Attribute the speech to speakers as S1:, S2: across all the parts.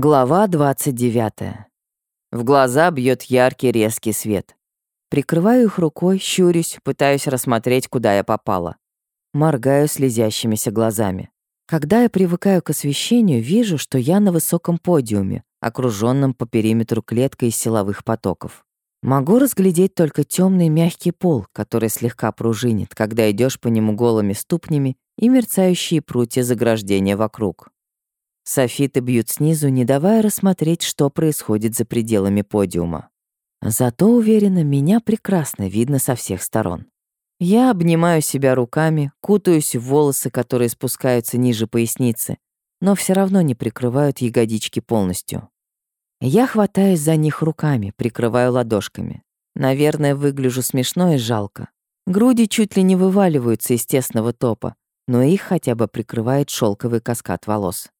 S1: Глава 29. В глаза бьет яркий резкий свет. Прикрываю их рукой, щурюсь, пытаюсь рассмотреть, куда я попала. Моргаю слезящимися глазами. Когда я привыкаю к освещению, вижу, что я на высоком подиуме, окруженном по периметру клеткой из силовых потоков. Могу разглядеть только темный мягкий пол, который слегка пружинит, когда идешь по нему голыми ступнями и мерцающие прутья заграждения вокруг. Софиты бьют снизу, не давая рассмотреть, что происходит за пределами подиума. Зато, уверена, меня прекрасно видно со всех сторон. Я обнимаю себя руками, кутаюсь в волосы, которые спускаются ниже поясницы, но все равно не прикрывают ягодички полностью. Я хватаюсь за них руками, прикрываю ладошками. Наверное, выгляжу смешно и жалко. Груди чуть ли не вываливаются из тесного топа, но их хотя бы прикрывает шелковый каскад волос.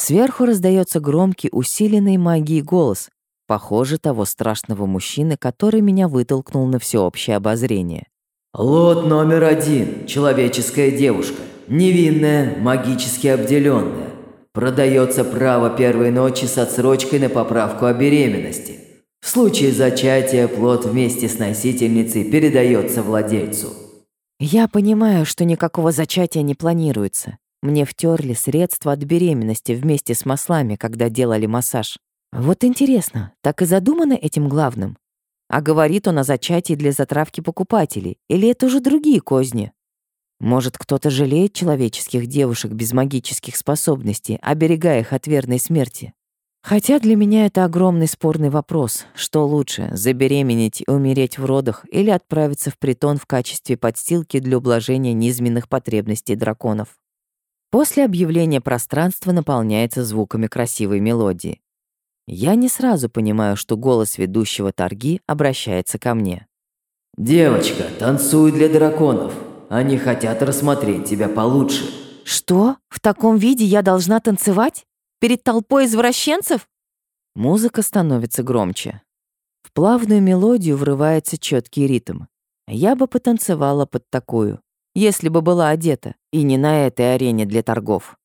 S1: Сверху раздается громкий, усиленный магией голос, похоже, того страшного мужчины, который меня вытолкнул на всеобщее обозрение.
S2: «Лот номер один. Человеческая девушка. Невинная, магически обделенная. Продается право первой ночи с отсрочкой на поправку о беременности. В случае зачатия плод вместе с носительницей передается владельцу».
S1: Я понимаю, что никакого зачатия не планируется. Мне втерли средства от беременности вместе с маслами, когда делали массаж. Вот интересно, так и задумано этим главным? А говорит он о зачатии для затравки покупателей, или это уже другие козни? Может, кто-то жалеет человеческих девушек без магических способностей, оберегая их от верной смерти? Хотя для меня это огромный спорный вопрос. Что лучше, забеременеть и умереть в родах или отправиться в притон в качестве подстилки для ублажения низменных потребностей драконов? После объявления пространство наполняется звуками красивой мелодии. Я не сразу понимаю, что голос ведущего торги обращается ко мне.
S2: «Девочка, танцуй для драконов. Они хотят рассмотреть тебя получше».
S1: «Что? В таком виде я должна танцевать? Перед толпой извращенцев?» Музыка становится громче. В плавную мелодию врывается четкий ритм. Я бы потанцевала под такую если бы была одета, и не на этой арене для торгов.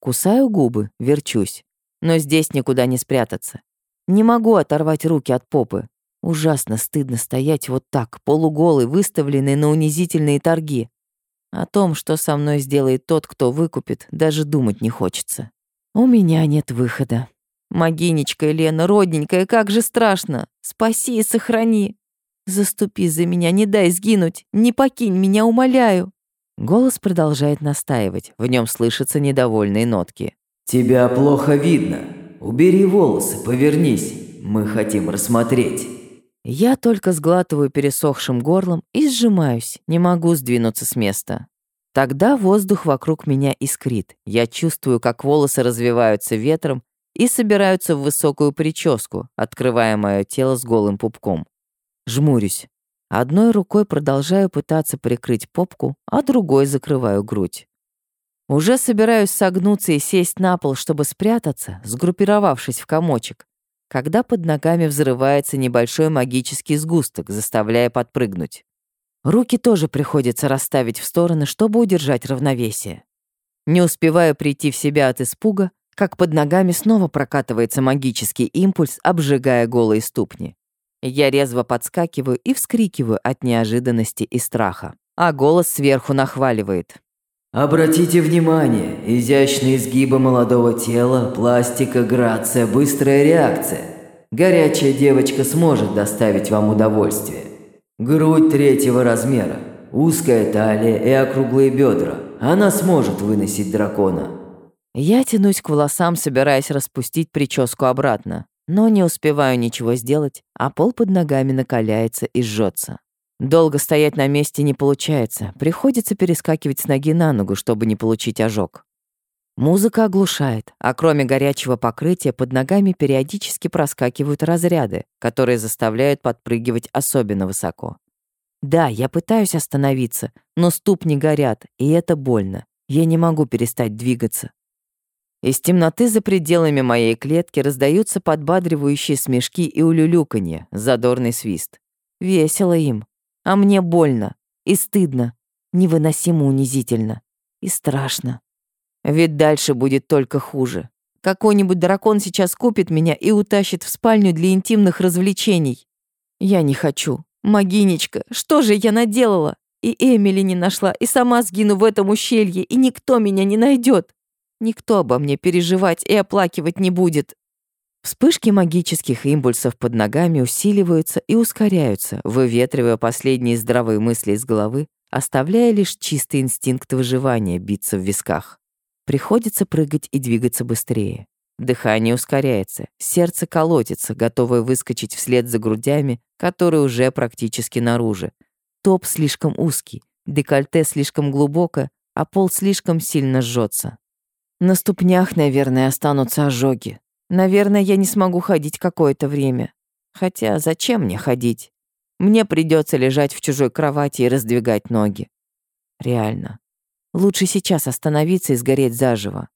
S1: Кусаю губы, верчусь, но здесь никуда не спрятаться. Не могу оторвать руки от попы. Ужасно стыдно стоять вот так, полуголый, выставленный на унизительные торги. О том, что со мной сделает тот, кто выкупит, даже думать не хочется. У меня нет выхода. Могинечка Елена, родненькая, как же страшно. Спаси и сохрани. Заступи за меня, не дай сгинуть, не покинь меня, умоляю. Голос продолжает настаивать, в нем слышатся недовольные нотки.
S2: «Тебя плохо видно. Убери волосы, повернись. Мы хотим рассмотреть».
S1: Я только сглатываю пересохшим горлом и сжимаюсь, не могу сдвинуться с места. Тогда воздух вокруг меня искрит. Я чувствую, как волосы развиваются ветром и собираются в высокую прическу, открывая мое тело с голым пупком. Жмурюсь. Одной рукой продолжаю пытаться прикрыть попку, а другой закрываю грудь. Уже собираюсь согнуться и сесть на пол, чтобы спрятаться, сгруппировавшись в комочек, когда под ногами взрывается небольшой магический сгусток, заставляя подпрыгнуть. Руки тоже приходится расставить в стороны, чтобы удержать равновесие. Не успеваю прийти в себя от испуга, как под ногами снова прокатывается магический импульс, обжигая голые ступни. Я резво подскакиваю и вскрикиваю от неожиданности и страха. А голос сверху нахваливает.
S2: Обратите внимание, изящные изгибы молодого тела, пластика, грация, быстрая реакция. Горячая девочка сможет доставить вам удовольствие. Грудь третьего размера, узкая талия и округлые бедра. Она сможет выносить дракона.
S1: Я тянусь к волосам, собираясь распустить прическу обратно но не успеваю ничего сделать, а пол под ногами накаляется и жжется. Долго стоять на месте не получается, приходится перескакивать с ноги на ногу, чтобы не получить ожог. Музыка оглушает, а кроме горячего покрытия под ногами периодически проскакивают разряды, которые заставляют подпрыгивать особенно высоко. Да, я пытаюсь остановиться, но ступни горят, и это больно. Я не могу перестать двигаться. Из темноты за пределами моей клетки раздаются подбадривающие смешки и улюлюканье, задорный свист. Весело им. А мне больно. И стыдно. Невыносимо унизительно. И страшно. Ведь дальше будет только хуже. Какой-нибудь дракон сейчас купит меня и утащит в спальню для интимных развлечений. Я не хочу. Магинечка, что же я наделала? И Эмили не нашла, и сама сгину в этом ущелье, и никто меня не найдет. Никто обо мне переживать и оплакивать не будет. Вспышки магических импульсов под ногами усиливаются и ускоряются, выветривая последние здравые мысли из головы, оставляя лишь чистый инстинкт выживания биться в висках. Приходится прыгать и двигаться быстрее. Дыхание ускоряется, сердце колотится, готовое выскочить вслед за грудями, которые уже практически наружу. Топ слишком узкий, декольте слишком глубоко, а пол слишком сильно жжется. На ступнях, наверное, останутся ожоги. Наверное, я не смогу ходить какое-то время. Хотя зачем мне ходить? Мне придется лежать в чужой кровати и раздвигать ноги. Реально. Лучше сейчас остановиться и сгореть заживо.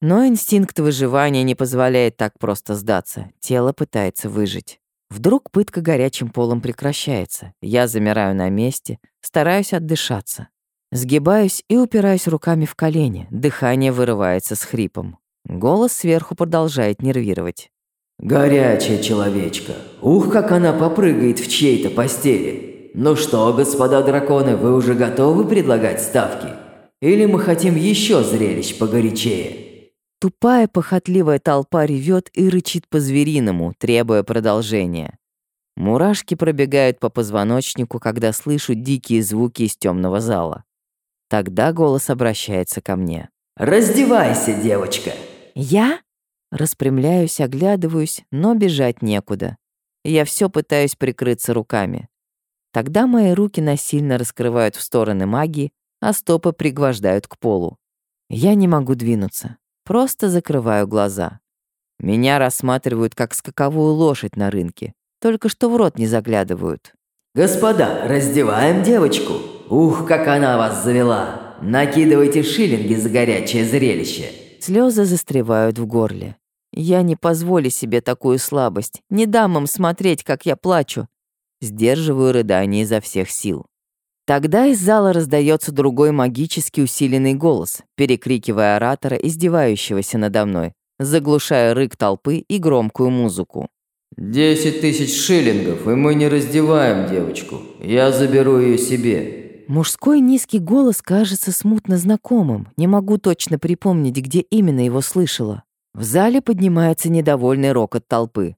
S1: Но инстинкт выживания не позволяет так просто сдаться. Тело пытается выжить. Вдруг пытка горячим полом прекращается. Я замираю на месте, стараюсь отдышаться. Сгибаюсь и упираюсь руками в колени. Дыхание вырывается с хрипом. Голос сверху продолжает нервировать.
S2: «Горячая человечка. Ух, как она попрыгает в чьей-то постели. Ну что, господа драконы, вы уже готовы предлагать ставки? Или мы хотим еще зрелищ погорячее?»
S1: Тупая похотливая толпа ревет и рычит по-звериному, требуя продолжения. Мурашки пробегают по позвоночнику, когда слышу дикие звуки из темного зала. Тогда голос обращается ко мне.
S2: «Раздевайся, девочка!»
S1: «Я?» Распрямляюсь, оглядываюсь, но бежать некуда. Я все пытаюсь прикрыться руками. Тогда мои руки насильно раскрывают в стороны магии, а стопы пригвождают к полу. Я не могу двинуться. Просто закрываю глаза. Меня рассматривают как скаковую лошадь на рынке. Только что в рот не заглядывают.
S2: «Господа, раздеваем девочку!» Ух, как она вас завела! Накидывайте шиллинги за горячее зрелище!»
S1: Слезы застревают в горле. Я не позволю себе такую слабость, не дам им смотреть, как я плачу. Сдерживаю рыдание изо всех сил. Тогда из зала раздается другой магически усиленный голос, перекрикивая оратора, издевающегося надо мной, заглушая рык толпы и громкую музыку.
S2: «Десять тысяч шиллингов, и мы не раздеваем девочку. Я заберу ее себе.
S1: Мужской низкий голос кажется смутно знакомым. Не могу точно припомнить, где именно его слышала. В зале поднимается недовольный рокот толпы.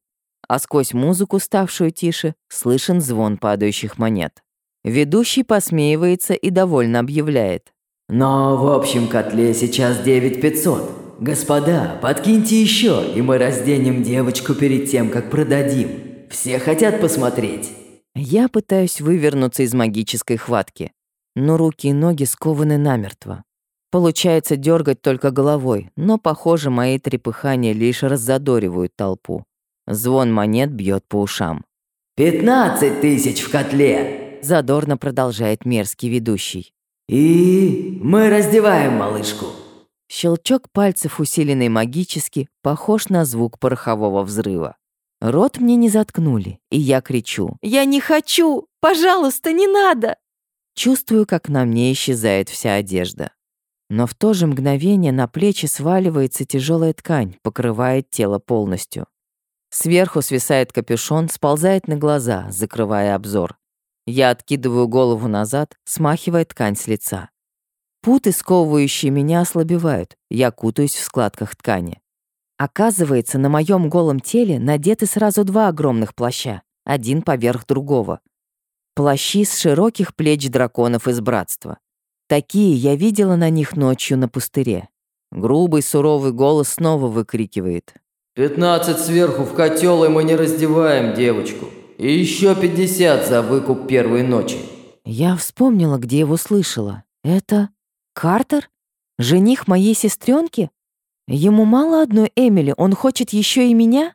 S1: А сквозь музыку, ставшую тише, слышен звон падающих монет. Ведущий посмеивается и довольно объявляет.
S2: «Но в общем котле сейчас 9500. Господа, подкиньте еще, и мы разденем девочку перед тем, как продадим. Все хотят посмотреть».
S1: Я пытаюсь вывернуться из магической хватки, но руки и ноги скованы намертво. Получается дергать только головой, но, похоже, мои трепыхания лишь раззадоривают толпу. Звон монет бьет по ушам.
S2: «Пятнадцать тысяч в котле!»
S1: Задорно продолжает мерзкий ведущий.
S2: «И мы раздеваем малышку!»
S1: Щелчок пальцев, усиленный магически, похож на звук порохового взрыва. Рот мне не заткнули, и я кричу. «Я не хочу! Пожалуйста, не надо!» Чувствую, как на мне исчезает вся одежда. Но в то же мгновение на плечи сваливается тяжелая ткань, покрывает тело полностью. Сверху свисает капюшон, сползает на глаза, закрывая обзор. Я откидываю голову назад, смахивая ткань с лица. Путы, сковывающие меня, ослабевают. Я кутаюсь в складках ткани. Оказывается, на моем голом теле надеты сразу два огромных плаща, один поверх другого. Плащи с широких плеч драконов из братства. Такие я видела на них ночью на пустыре. Грубый суровый голос снова выкрикивает.
S2: «Пятнадцать сверху в котел, и мы не раздеваем девочку. И еще пятьдесят за выкуп первой ночи».
S1: Я вспомнила, где его слышала. Это Картер? Жених моей сестренки? Ему мало одной Эмили, он хочет еще и меня?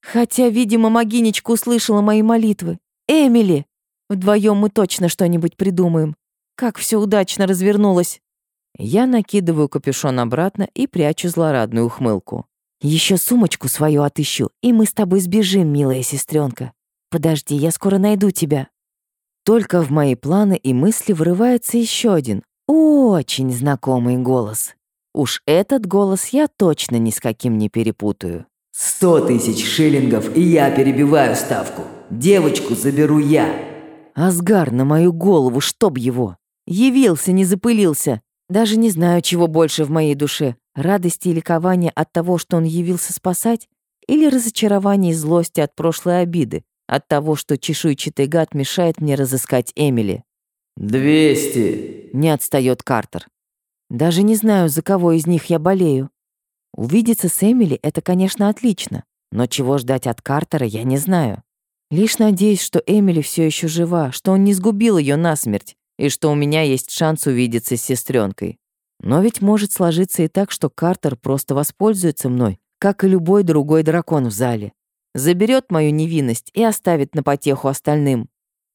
S1: Хотя, видимо, Магинечка услышала мои молитвы. Эмили! Вдвоем мы точно что-нибудь придумаем. Как все удачно развернулось. Я накидываю капюшон обратно и прячу злорадную ухмылку. Еще сумочку свою отыщу, и мы с тобой сбежим, милая сестренка. Подожди, я скоро найду тебя. Только в мои планы и мысли врывается еще один, очень знакомый голос. Уж этот голос я точно ни с каким не перепутаю.
S2: «Сто тысяч шиллингов, и я перебиваю ставку. Девочку заберу я».
S1: Асгар на мою голову, чтоб его. Явился, не запылился. Даже не знаю, чего больше в моей душе. Радости и ликования от того, что он явился спасать, или разочарование и злости от прошлой обиды, от того, что чешуйчатый гад мешает мне разыскать Эмили.
S2: «Двести!»
S1: — не отстает Картер. Даже не знаю, за кого из них я болею. Увидеться с Эмили — это, конечно, отлично, но чего ждать от Картера, я не знаю. Лишь надеюсь, что Эмили все еще жива, что он не сгубил ее насмерть, и что у меня есть шанс увидеться с сестренкой. Но ведь может сложиться и так, что Картер просто воспользуется мной, как и любой другой дракон в зале. Заберет мою невинность и оставит на потеху остальным.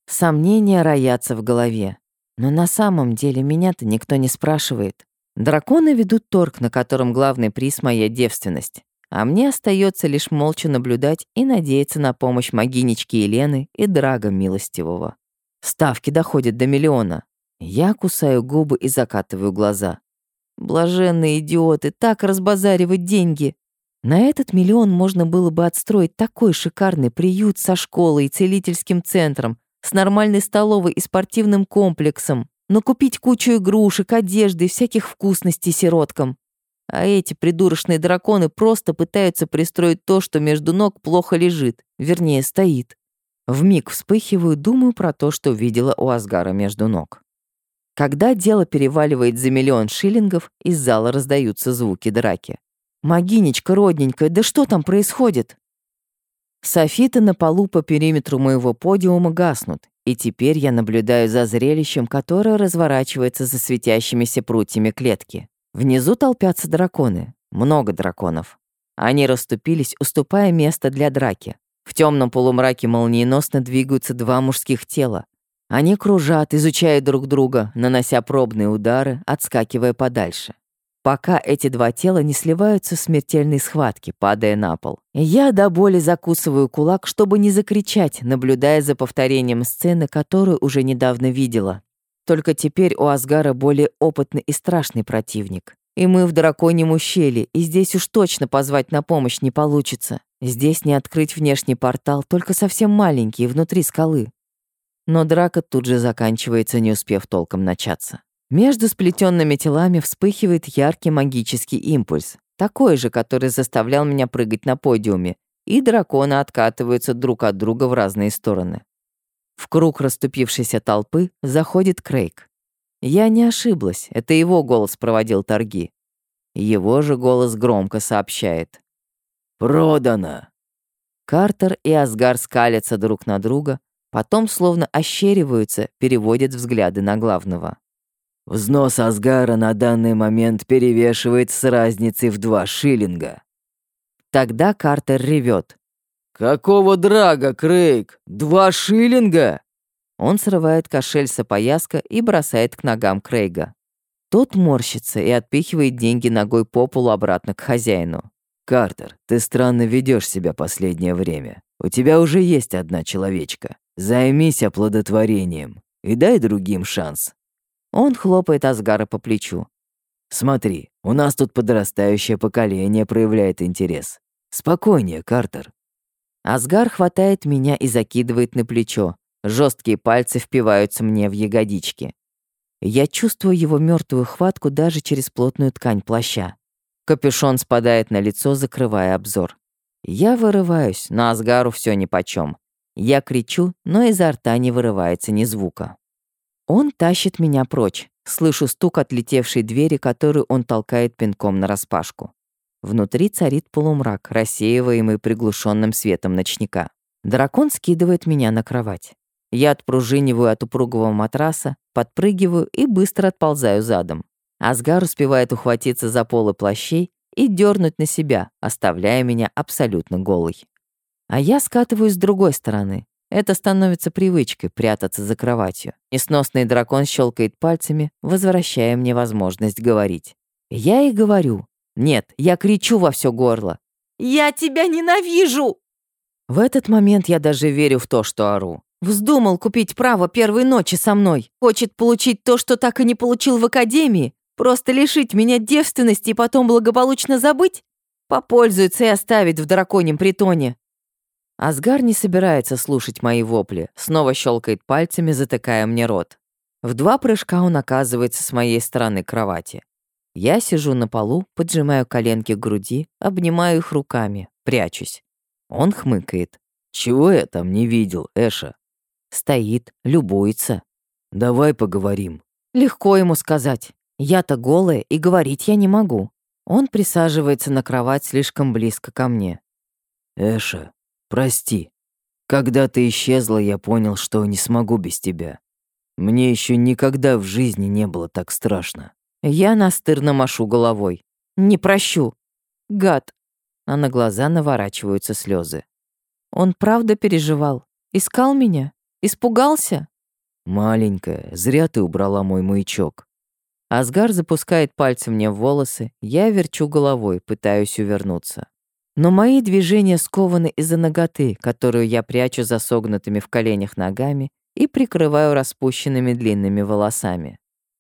S1: Сомнения роятся в голове. Но на самом деле меня-то никто не спрашивает. Драконы ведут торг, на котором главный приз — моя девственность. А мне остается лишь молча наблюдать и надеяться на помощь могинечки Елены и Драга Милостивого. Ставки доходят до миллиона. Я кусаю губы и закатываю глаза. Блаженные идиоты, так разбазаривать деньги. На этот миллион можно было бы отстроить такой шикарный приют со школой и целительским центром, с нормальной столовой и спортивным комплексом, но купить кучу игрушек, одежды и всяких вкусностей сироткам. А эти придурочные драконы просто пытаются пристроить то, что между ног плохо лежит, вернее, стоит. Вмиг вспыхиваю, думаю про то, что видела у Асгара между ног. Когда дело переваливает за миллион шиллингов, из зала раздаются звуки драки. «Могинечка, родненькая, да что там происходит?» Софиты на полу по периметру моего подиума гаснут, и теперь я наблюдаю за зрелищем, которое разворачивается за светящимися прутьями клетки. Внизу толпятся драконы, много драконов. Они расступились, уступая место для драки. В темном полумраке молниеносно двигаются два мужских тела. Они кружат, изучая друг друга, нанося пробные удары, отскакивая подальше пока эти два тела не сливаются в смертельной схватке, падая на пол. Я до боли закусываю кулак, чтобы не закричать, наблюдая за повторением сцены, которую уже недавно видела. Только теперь у Асгара более опытный и страшный противник. И мы в драконьем ущелье, и здесь уж точно позвать на помощь не получится. Здесь не открыть внешний портал, только совсем маленький, внутри скалы. Но драка тут же заканчивается, не успев толком начаться. Между сплетенными телами вспыхивает яркий магический импульс, такой же, который заставлял меня прыгать на подиуме, и драконы откатываются друг от друга в разные стороны. В круг расступившейся толпы заходит Крейг. Я не ошиблась, это его голос проводил торги. Его же голос громко сообщает.
S2: «Продано!»
S1: Картер и Асгар скалятся друг на друга, потом словно ощериваются, переводят взгляды на главного.
S2: Взнос Асгара на данный момент перевешивает с разницей в два шиллинга.
S1: Тогда Картер ревет.
S2: «Какого драга, Крейг? Два шиллинга?»
S1: Он срывает кошель с опояска и бросает к ногам Крейга. Тот морщится и отпихивает деньги ногой по полу обратно к хозяину.
S2: «Картер, ты странно ведешь себя последнее время. У тебя уже есть одна человечка. Займись оплодотворением и дай другим шанс.
S1: Он хлопает Асгара по плечу.
S2: «Смотри, у нас тут подрастающее поколение проявляет интерес. Спокойнее, Картер».
S1: Асгар хватает меня и закидывает на плечо. Жесткие пальцы впиваются мне в ягодички. Я чувствую его мертвую хватку даже через плотную ткань плаща. Капюшон спадает на лицо, закрывая обзор. Я вырываюсь, но Асгару все нипочем. Я кричу, но изо рта не вырывается ни звука. Он тащит меня прочь. Слышу стук отлетевшей двери, которую он толкает пинком нараспашку. Внутри царит полумрак, рассеиваемый приглушенным светом ночника. Дракон скидывает меня на кровать. Я отпружиниваю от упругого матраса, подпрыгиваю и быстро отползаю задом. Асгар успевает ухватиться за полы плащей и дернуть на себя, оставляя меня абсолютно голой. А я скатываюсь с другой стороны, это становится привычкой прятаться за кроватью. Несносный дракон щелкает пальцами, возвращая мне возможность говорить. Я и говорю. Нет, я кричу во все горло. «Я тебя ненавижу!» В этот момент я даже верю в то, что ору. Вздумал купить право первой ночи со мной. Хочет получить то, что так и не получил в академии. Просто лишить меня девственности и потом благополучно забыть? Попользуется и оставит в драконьем притоне. Асгар не собирается слушать мои вопли, снова щелкает пальцами, затыкая мне рот. В два прыжка он оказывается с моей стороны кровати. Я сижу на полу, поджимаю коленки к груди, обнимаю их руками, прячусь. Он хмыкает.
S2: «Чего я там не видел, Эша?»
S1: Стоит, любуется.
S2: «Давай поговорим».
S1: Легко ему сказать. Я-то голая, и говорить я не могу. Он присаживается на кровать слишком близко ко мне.
S2: «Эша, прости. Когда ты исчезла, я понял, что не смогу без тебя. Мне еще никогда в жизни не было так страшно».
S1: Я настырно машу головой. «Не прощу. Гад». А на глаза наворачиваются слезы. Он правда переживал? Искал меня? Испугался?
S2: Маленькая, зря ты убрала мой маячок.
S1: Асгар запускает пальцы мне в волосы, я верчу головой, пытаюсь увернуться. Но мои движения скованы из-за ноготы, которую я прячу за согнутыми в коленях ногами и прикрываю распущенными длинными волосами.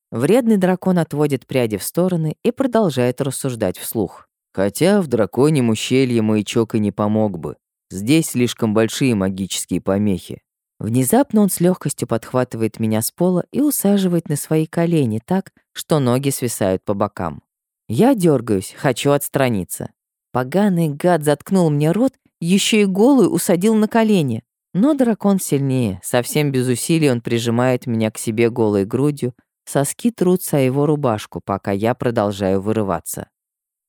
S1: Вредный дракон отводит пряди в стороны и продолжает рассуждать вслух.
S2: Хотя в драконьем ущелье маячок и не помог бы. Здесь слишком большие магические помехи.
S1: Внезапно он с легкостью подхватывает меня с пола и усаживает на свои колени так, что ноги свисают по бокам. Я дергаюсь, хочу отстраниться. Поганый гад заткнул мне рот, еще и голую усадил на колени. Но дракон сильнее, совсем без усилий он прижимает меня к себе голой грудью, соски трутся о его рубашку, пока я продолжаю вырываться.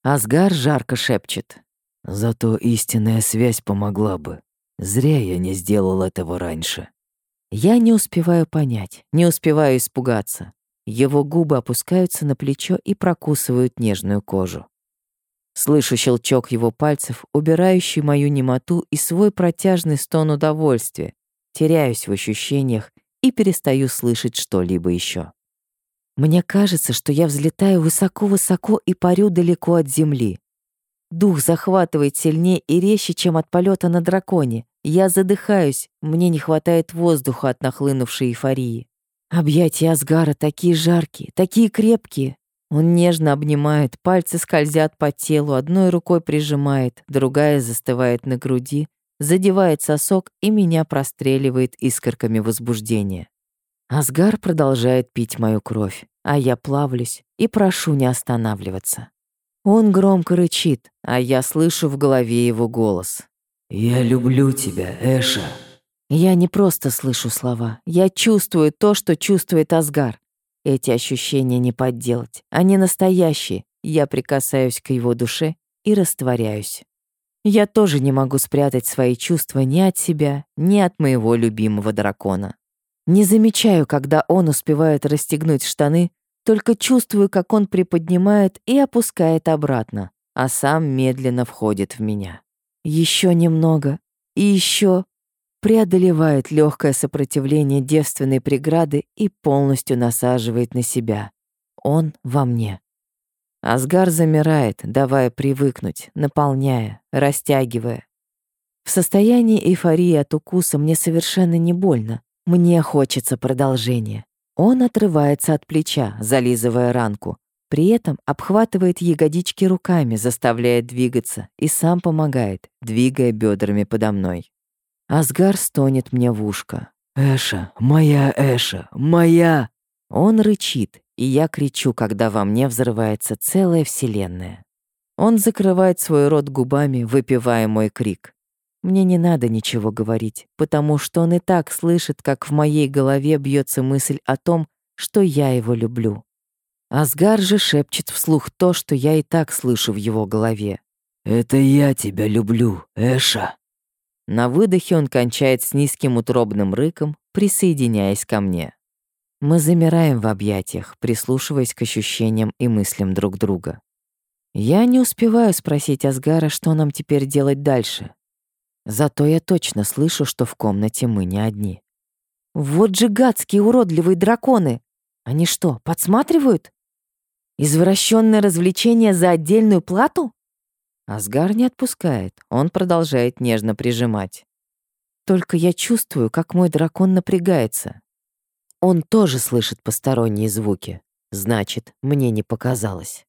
S1: Асгар жарко шепчет.
S2: «Зато истинная связь помогла бы. Зря я не сделал этого раньше.
S1: Я не успеваю понять, не успеваю испугаться. Его губы опускаются на плечо и прокусывают нежную кожу. Слышу щелчок его пальцев, убирающий мою немоту и свой протяжный стон удовольствия. Теряюсь в ощущениях и перестаю слышать что-либо еще. Мне кажется, что я взлетаю высоко-высоко и парю далеко от земли. Дух захватывает сильнее и резче, чем от полета на драконе. Я задыхаюсь, мне не хватает воздуха от нахлынувшей эйфории. Объятия Асгара такие жаркие, такие крепкие. Он нежно обнимает, пальцы скользят по телу, одной рукой прижимает, другая застывает на груди, задевает сосок и меня простреливает искорками возбуждения. Асгар продолжает пить мою кровь, а я плавлюсь и прошу не останавливаться. Он громко рычит, а я слышу в голове его голос.
S2: «Я люблю тебя, Эша».
S1: Я не просто слышу слова, я чувствую то, что чувствует Асгар. Эти ощущения не подделать, они настоящие. Я прикасаюсь к его душе и растворяюсь. Я тоже не могу спрятать свои чувства ни от себя, ни от моего любимого дракона. Не замечаю, когда он успевает расстегнуть штаны, только чувствую, как он приподнимает и опускает обратно, а сам медленно входит в меня. Еще немного, и еще преодолевает легкое сопротивление девственной преграды и полностью насаживает на себя. Он во мне. Асгар замирает, давая привыкнуть, наполняя, растягивая. В состоянии эйфории от укуса мне совершенно не больно. Мне хочется продолжения. Он отрывается от плеча, зализывая ранку. При этом обхватывает ягодички руками, заставляя двигаться, и сам помогает, двигая бедрами подо мной. Асгар стонет мне в ушко.
S2: «Эша, моя Эша, моя!»
S1: Он рычит, и я кричу, когда во мне взрывается целая вселенная. Он закрывает свой рот губами, выпивая мой крик. Мне не надо ничего говорить, потому что он и так слышит, как в моей голове бьется мысль о том, что я его люблю. Асгар же шепчет вслух то, что я и так слышу в его голове.
S2: «Это я тебя люблю, Эша».
S1: На выдохе он кончает с низким утробным рыком, присоединяясь ко мне. Мы замираем в объятиях, прислушиваясь к ощущениям и мыслям друг друга. Я не успеваю спросить Асгара, что нам теперь делать дальше. Зато я точно слышу, что в комнате мы не одни. Вот же гадские уродливые драконы! Они что, подсматривают? Извращенное развлечение за отдельную плату? Асгар не отпускает, он продолжает нежно прижимать. Только я чувствую, как мой дракон напрягается. Он тоже слышит посторонние звуки. Значит, мне не показалось.